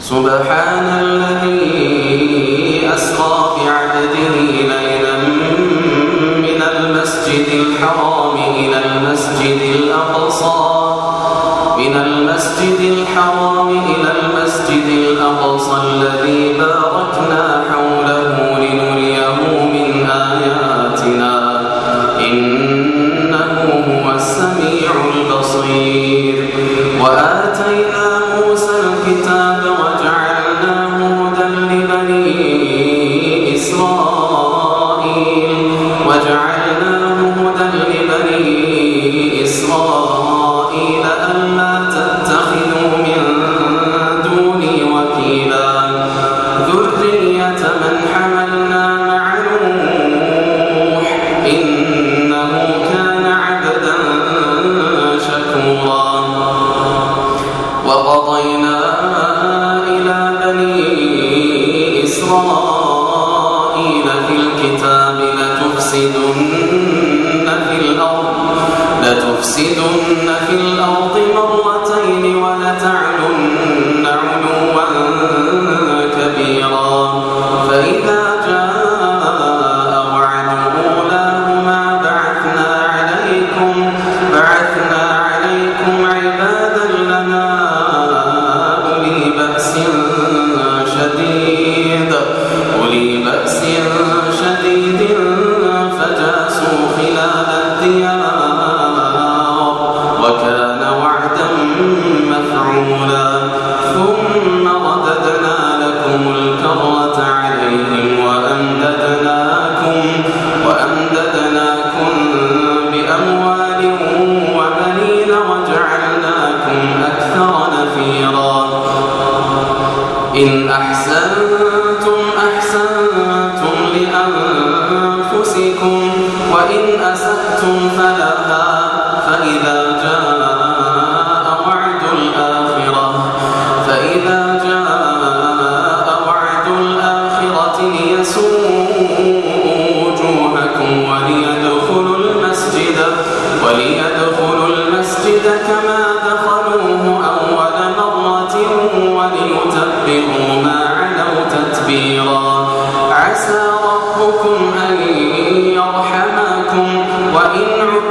سبحان الذي أسرى بعبده ليلا من المسجد الحرام إلى المسجد الأقصى من المسجد الحرام إلى المسجد الأقصى الذي بار seen those ربكم أن يرحمكم وإن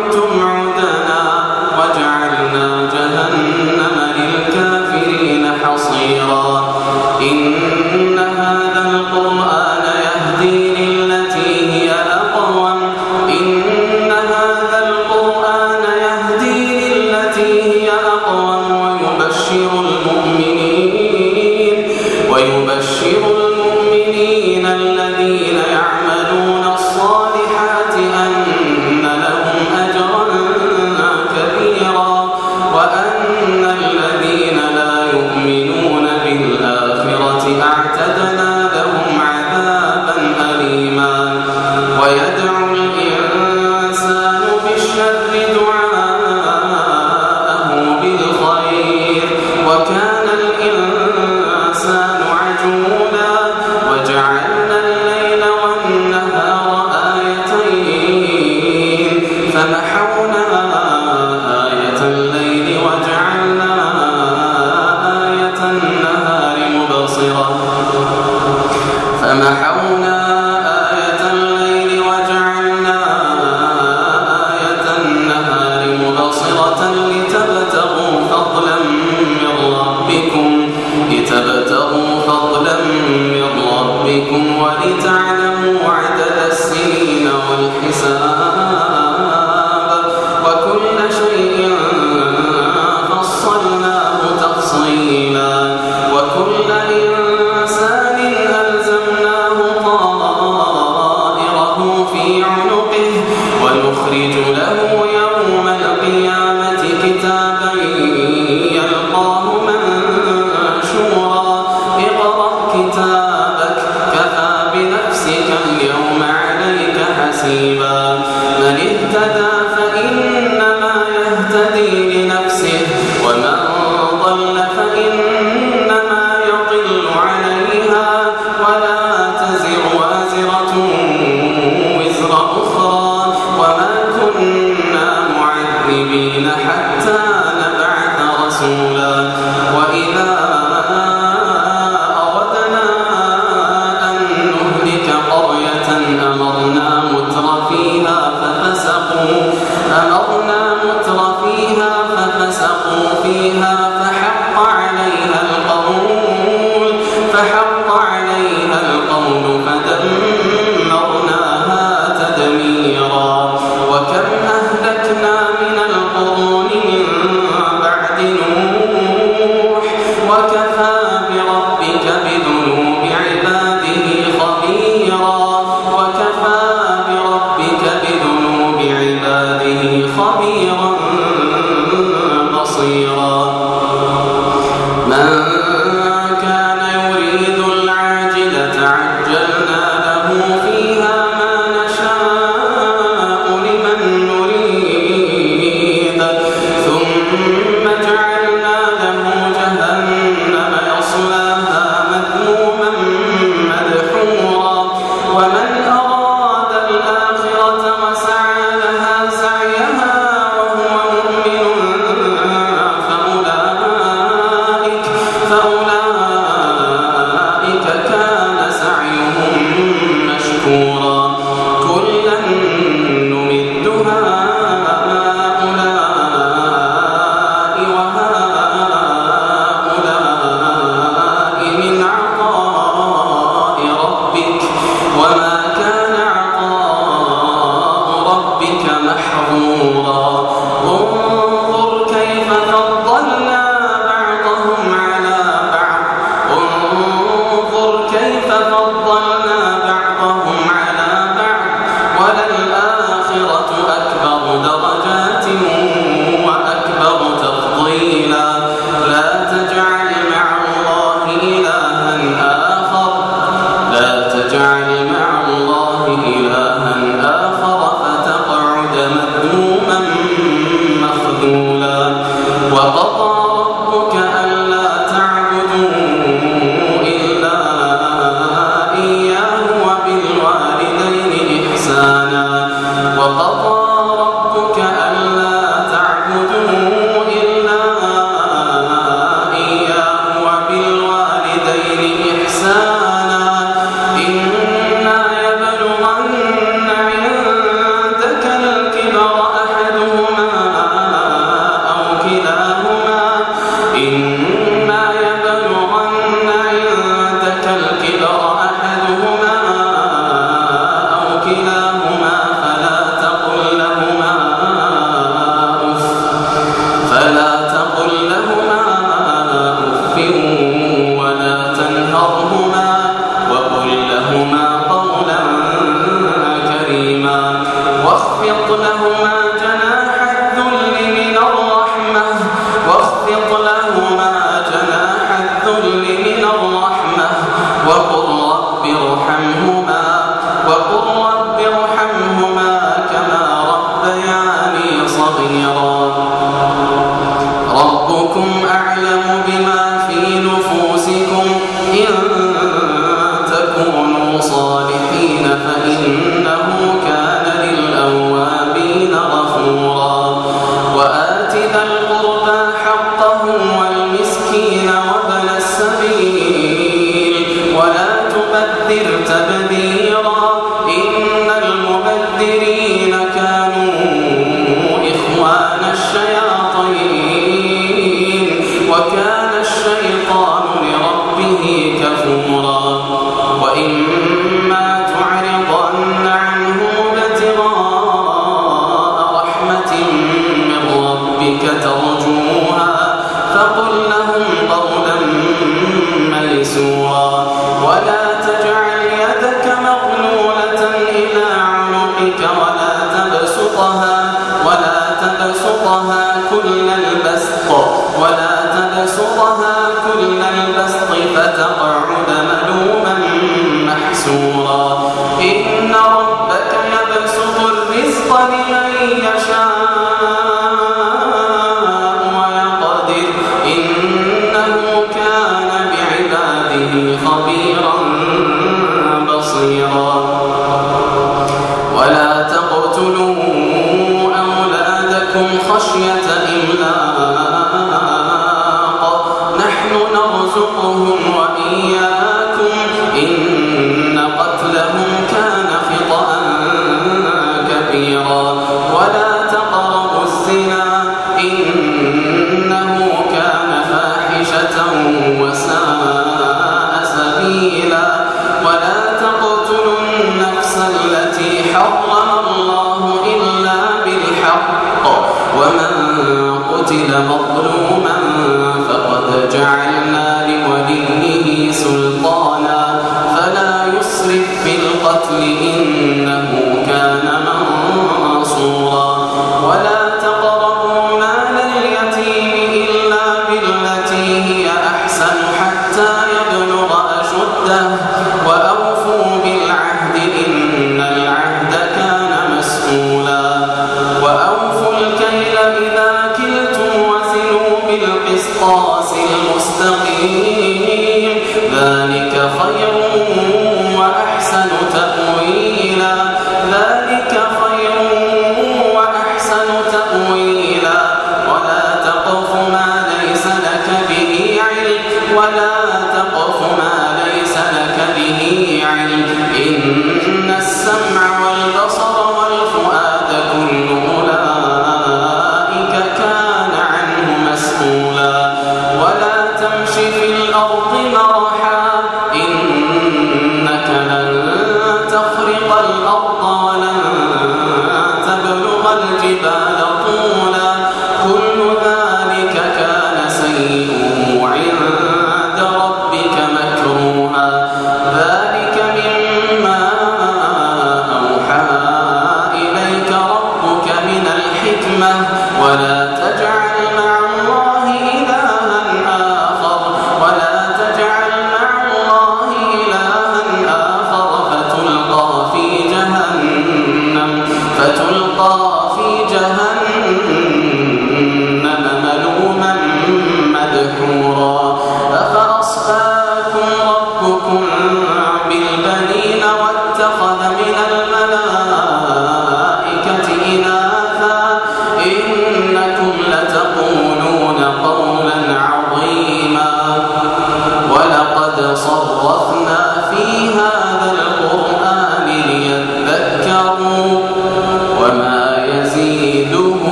سلمى قتل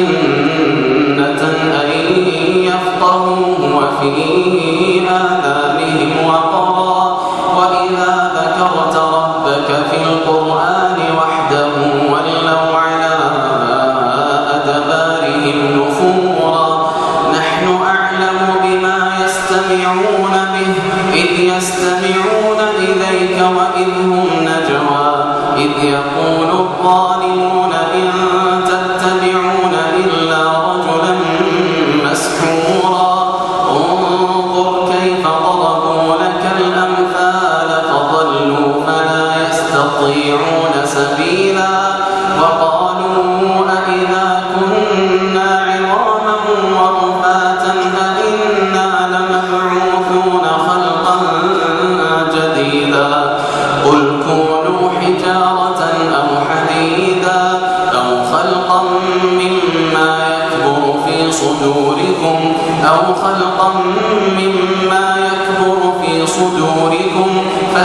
يشأ يعذبكم وما